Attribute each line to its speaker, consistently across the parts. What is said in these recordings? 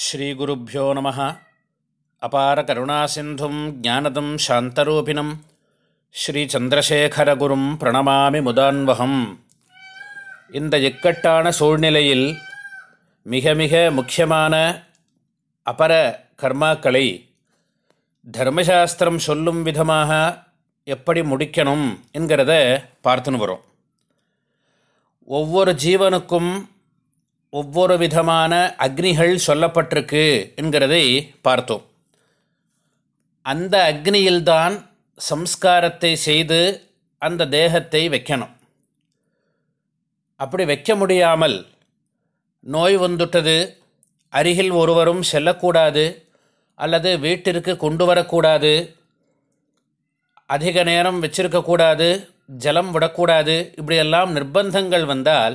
Speaker 1: ஸ்ரீகுருப்போ நம. அபார கருணாசிந்தும் ஜானதம் சாந்தரூபிணம். ஸ்ரீச்சந்திரசேகரகுரும் பிரணமாமி முதான்வகம். இந்த இக்கட்டான சூழ்நிலையில் மிக மிக முக்கியமான அபர கர்மாக்களை தர்மசாஸ்திரம் சொல்லும் விதமாக எப்படி முடிக்கணும் என்கிறத பார்த்துன்னு வரும். ஒவ்வொரு ஜீவனுக்கும் ஒவ்வொரு விதமான அக்னிகள் சொல்லப்பட்டிருக்கு என்கிறதை பார்த்தோம். அந்த அக்னியில்தான் சம்ஸ்காரத்தை செய்து அந்த தேகத்தை வைக்கணும். அப்படி வைக்க முடியாமல் நோய் வந்துட்டது அருகில் ஒருவரும் செல்லக்கூடாது அல்லது வீட்டிற்கு கொண்டு வரக்கூடாது அதிக நேரம் வச்சிருக்கக்கூடாது ஜலம் விடக்கூடாது இப்படியெல்லாம் நிர்பந்தங்கள் வந்தால்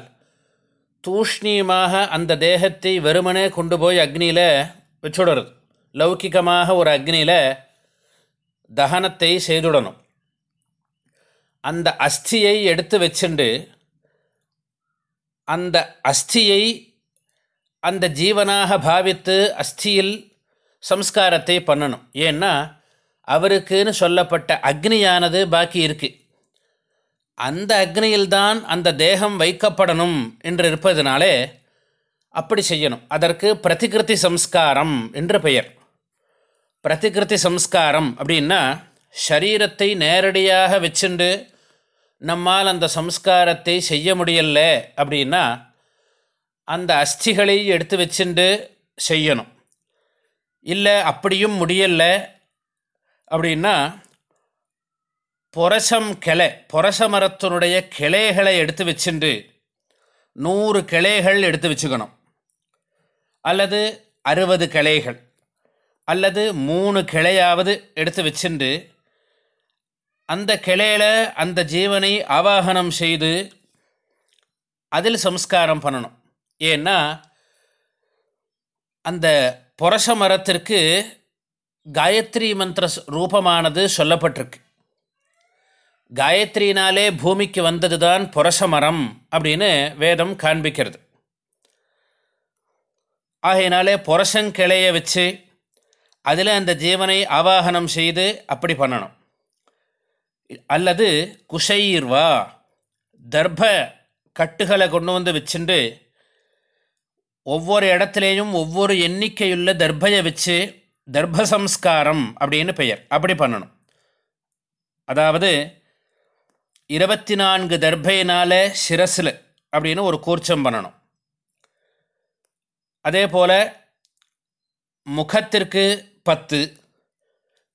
Speaker 1: தூஷ்ணியமாக அந்த தேகத்தை வெறுமனே கொண்டு போய் அக்னியில் வச்சுடுறது. லௌக்கிகமாக ஒரு அக்னியில் தகனத்தை செய்துடணும். அந்த அஸ்தியை எடுத்து வச்சுண்டு அந்த அஸ்தியை அந்த ஜீவனாக பாவித்து அஸ்தியில் சம்ஸ்காரத்தை பண்ணணும். ஏன்னா அவருக்குன்னு சொல்லப்பட்ட அக்னியானது பாக்கி இருக்குது அந்த அக்னியில்தான் அந்த தேகம் வைக்கப்படணும் என்று இருப்பதனாலே அப்படி செய்யணும். அதற்கு பிரதிகிருதி சம்ஸ்காரம் என்று பெயர். பிரதிகிருதி சம்ஸ்காரம் அப்படின்னா ஷரீரத்தை நேரடியாக வச்சுண்டு நம்மால் அந்த சம்ஸ்காரத்தை செய்ய முடியல அப்படின்னா அந்த அஸ்திகளை எடுத்து வச்சுண்டு செய்யணும். இல்லை அப்படியும் முடியலை அப்படின்னா புரசம் கிளை புரச மரத்தினுடைய கிளைகளை எடுத்து வச்சுண்டு நூறு கிளைகள் எடுத்து வச்சுக்கணும். அல்லது அறுபது கிளைகள் அல்லது மூணு கிளையாவது எடுத்து வச்சுண்டு அந்த கிளையில் அந்த ஜீவனை ஆவாகனம் செய்து அதில் சம்ஸ்காரம் பண்ணணும். ஏன்னா அந்த புரச மரத்திற்கு காயத்ரி மந்திர ரூபமானது சொல்லப்பட்டிருக்கு. காயத்ரினாலே பூமிக்கு வந்தது தான் புரசமரம் அப்படின்னு வேதம் காண்பிக்கிறது. ஆகையினாலே புரசங்கிளைய வச்சு அதில் அந்த ஜீவனை ஆவாகனம் செய்து அப்படி பண்ணணும். அல்லது குஷைர்வா தர்ப கட்டுகளை கொண்டு வந்து வச்சுண்டு ஒவ்வொரு இடத்துலையும் ஒவ்வொரு எண்ணிக்கையுள்ள தர்பையை வச்சு தர்பசம்ஸ்காரம் அப்படின்னு பெயர். அப்படி பண்ணணும். அதாவது இருபத்தி நான்கு தர்பையினால் சிரசில் அப்படின்னு ஒரு கூர்ச்சம் பண்ணணும். அதே போல் முகத்திற்கு பத்து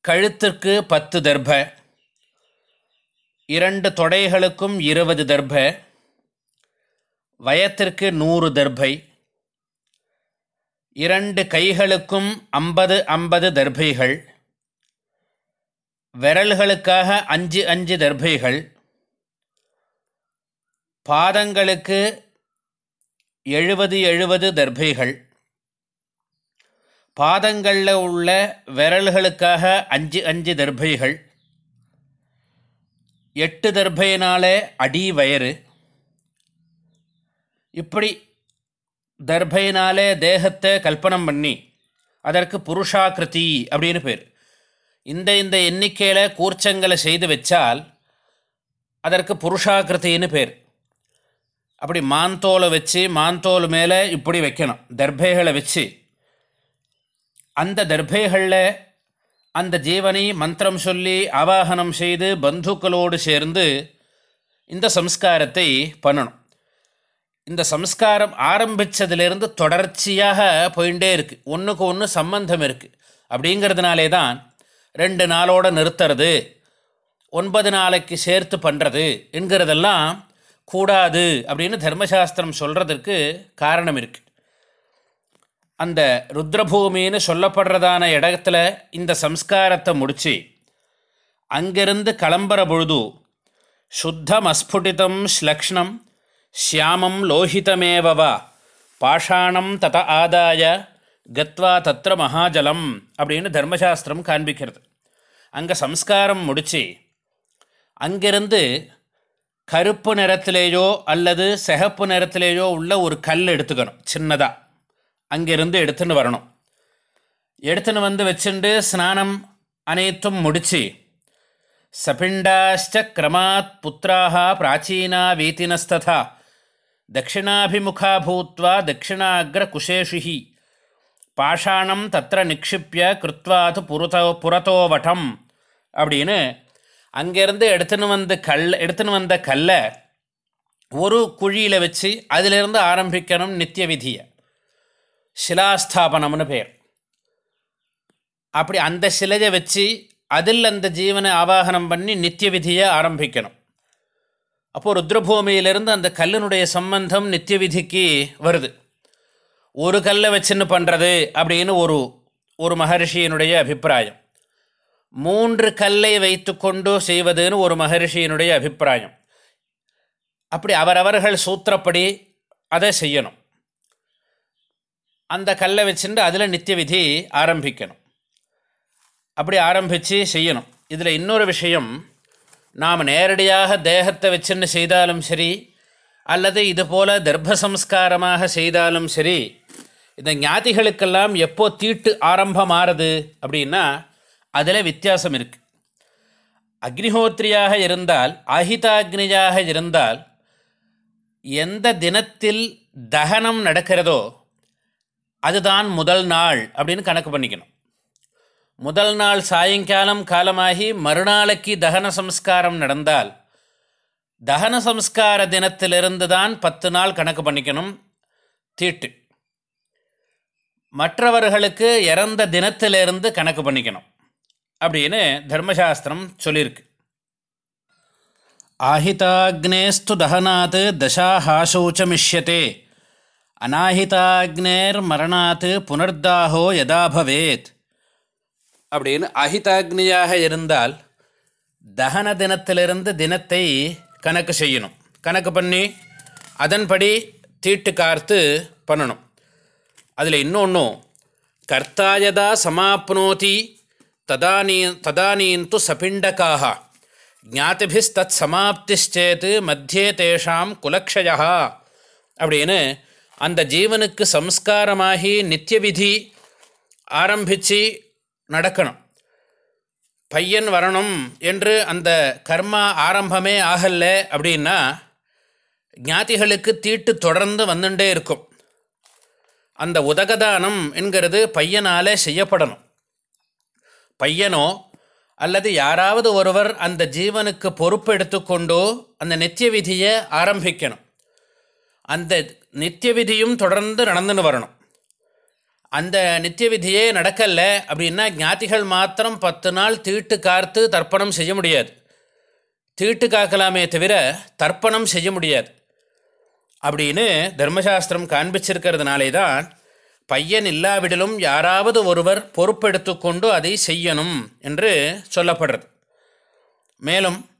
Speaker 1: கழுத்திற்கு பத்து தர்ப இரண்டு தொடைகளுக்கும் இருபது தர்ப வயத்திற்கு நூறு தர்பை இரண்டு கைகளுக்கும் ஐம்பது ஐம்பது தர்பைகள் விரல்களுக்காக அஞ்சு அஞ்சு தர்பைகள் பாதங்களுக்கு எழுபது எழுபது தர்பைகள். பாதங்களில் உள்ள விரல்களுக்காக அஞ்சு அஞ்சு தர்பைகள். எட்டு தர்பையினாலே அடி வயறு. இப்படி தர்பையினாலே தேகத்தை கல்பனம் பண்ணி அதற்கு புருஷாக்கிருதி அப்படின்னு பேர். இந்த இந்த எண்ணிக்கையில் கூர்ச்சங்களை செய்து வச்சால் அதற்கு புருஷாக்கிருத்தின்னு பேர். அப்படி மாந்தோலை வச்சு மாந்தோல் மேலே இப்படி வைக்கணும். தர்பைகளை வச்சு. அந்த தர்பைகளில் அந்த ஜீவனை மந்திரம் சொல்லி ஆவாகனம் செய்து பந்துக்களோடு சேர்ந்து இந்த சம்ஸ்காரத்தை பண்ணணும். இந்த சம்ஸ்காரம் ஆரம்பித்ததுலேருந்து தொடர்ச்சியாக போயிட்டே இருக்குது ஒன்றுக்கு ஒன்று சம்பந்தம் இருக்குது அப்படிங்கிறதுனாலே தான் ரெண்டு நாளோடு நிறுத்துறது ஒன்பது நாளைக்கு சேர்த்து பண்ணுறது என்கிறதெல்லாம் கூடாது அப்படின்னு தர்மசாஸ்திரம் சொல்கிறதுக்கு காரணம் இருக்குது அந்த ருத்ரபூமின்னு சொல்லப்படுறதான இடத்துல இந்த சம்ஸ்காரத்தை முடித்து அங்கிருந்து கிளம்புற பொழுது சுத்தம் அஸ்புடிதம் ஸ்லக்ஷ்ணம் ஷியாமம் லோஹிதமேவவா பாஷாணம் தத ஆதாய கத்வா தத்திர மகாஜலம் அப்படின்னு தர்மசாஸ்திரம் காண்பிக்கிறது. அங்கே சம்ஸ்காரம் முடித்து அங்கிருந்து கருப்பு நிறத்திலேயோ அல்லது சிகப்பு நிறத்திலேயோ உள்ள ஒரு கல் எடுத்துக்கணும் சின்னதாக அங்கிருந்து எடுத்துன்னு வரணும். எடுத்துன்னு வந்து வச்சுண்டு ஸ்நானம் அனைத்தும் முடிச்சு சபிண்டாஷ்ட கிரமாத் புத்திராக பிராச்சீனா வீத்தினஸ்ததா தட்சிணாபிமுகா பூத்வா தட்சிணாகிர குசேஷுஹி பாஷாணம் தத்திர நிக்ஷிப்பிய கிருத்வாது புரதோ புறத்தோவட்டம் அப்படின்னு அங்கேருந்து எடுத்துன்னு வந்த கல் எடுத்துன்னு வந்த கல்லை ஒரு குழியில் வச்சு அதிலிருந்து ஆரம்பிக்கணும் நித்திய விதியை. சிலாஸ்தாபனம்னு பேர். அப்படி அந்த சிலையை வச்சு அதில் அந்த ஜீவனை ஆவாகனம் பண்ணி நித்திய விதியை ஆரம்பிக்கணும். அப்போது ருத்ரபூமியிலிருந்து அந்த கல்லினுடைய சம்பந்தம் நித்திய விதிக்கு வருது. ஒரு கல்லை வச்சுன்னு பண்ணுறது அப்படின்னு ஒரு ஒரு மகர்ஷியினுடைய அபிப்பிராயம். மூன்று கல்லை வைத்துக்கொண்டு செய்வதுன்னு ஒரு மகர்ஷியினுடைய அபிப்பிராயம். அப்படி அவரவர்கள் சூத்திரப்படி அதை செய்யணும். அந்த கல்லை வச்சுட்டு அதில் நித்திய விதி ஆரம்பிக்கணும். அப்படி ஆரம்பித்து செய்யணும். இதில் இன்னொரு விஷயம் நாம் நேரடியாக தேகத்தை வச்சுன்னு செய்தாலும் சரி அல்லது இதுபோல் தர்ப்பசம்ஸ்காரமாக செய்தாலும் சரி இந்த ஞாதிகளுக்கெல்லாம் எப்போ தீட்டு ஆரம்பமாறுது அப்படின்னா அதில் வித்தியாசம் இருக்குது அக்னிஹோத்திரியாக இருந்தால் ஆஹிதாக்னியாக இருந்தால் எந்த தினத்தில் தகனம் நடக்கிறதோ அதுதான் முதல் நாள் அப்படின்னு கணக்கு பண்ணிக்கணும். முதல் நாள் சாயங்காலம் காலமாகி மறுநாளைக்கு தகன சம்ஸ்காரம் நடந்தால் தகன சம்ஸ்கார தினத்திலிருந்து தான் பத்து நாள் கணக்கு பண்ணிக்கணும் தீட்டு. மற்றவர்களுக்கு இறந்த தினத்திலிருந்து கணக்கு பண்ணிக்கணும். அப்படின்னு தர்மசாஸ்திரம் சொல்லியிருக்கு. ஆஹிதாக்னேஸ்து தகனாத் தசாஹாசௌச்சமிஷ்யத்தே அநாஹிதாக்னேர் மரணாத் புனர்தாகோ யதா பவேத். அப்படின்னு அஹிதாக்னியாக இருந்தால் தகன தினத்திலிருந்து தினத்தை கணக்கு செய்யணும். கணக்கு பண்ணி அதன்படி தீட்டு கார்த்து பண்ணணும். அதில் இன்னொன்றும் கர்த்தாயதா சமாப்னோதி ததானீ ததானீந்து சபிண்டக்காக ஞாதிபிஸ்தத் சமாப்திச்சேத்து மத்தியே தேஷாம் குலக்ஷயா அப்படின்னு அந்த ஜீவனுக்கு சம்ஸ்காரமாகி நித்திய விதி ஆரம்பித்து நடக்கணும் பையன் வரணும் என்று அந்த கர்மா ஆரம்பமே ஆகல அப்படின்னா ஞாதிகளுக்கு தீட்டு தொடர்ந்து வந்துட்டே இருக்கும்। அந்த உதகதானம் என்கிறது பையனாலே செய்யப்படணும் பையனோ அல்லது யாராவது ஒருவர் அந்த ஜீவனுக்கு பொறுப்பு எடுத்துக்கொண்டோ அந்த நித்திய விதியை ஆரம்பிக்கணும். அந்த நித்திய விதியும் தொடர்ந்து நடந்துன்னு வரணும். அந்த நித்திய விதியே நடக்கலை அப்படின்னா ஞாத்திகள் மாத்திரம் பத்து நாள் தீட்டு காத்து தர்ப்பணம் செய்ய முடியாது. தீட்டு காக்கலாமே தவிர தர்ப்பணம் செய்ய முடியாது. அப்படின்னு தர்மசாஸ்திரம் காண்பிச்சிருக்கிறதுனாலே தான் பையன் இல்லாவிடலும் யாராவது ஒருவர் பொறுப்பெடுத்து கொண்டு அதை செய்யணும் என்று சொல்லப்படுறது. மேலும்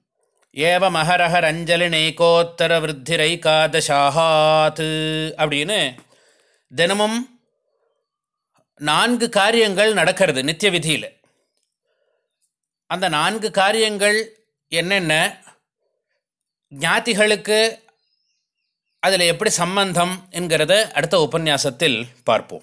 Speaker 1: ஏவ மகரஹர் அஞ்சலி நைகோத்தர விருத்திரை காதசாகாத்து அப்படின்னு தினமும் நான்கு காரியங்கள் நடக்கிறது நித்திய விதியில். அந்த நான்கு காரியங்கள் என்னென்ன? ஞாத்திகளுக்கு அதில் எப்படி சம்பந்தம் என்கிறத அடுத்த உபன்யாசத்தில் பார்ப்போம்.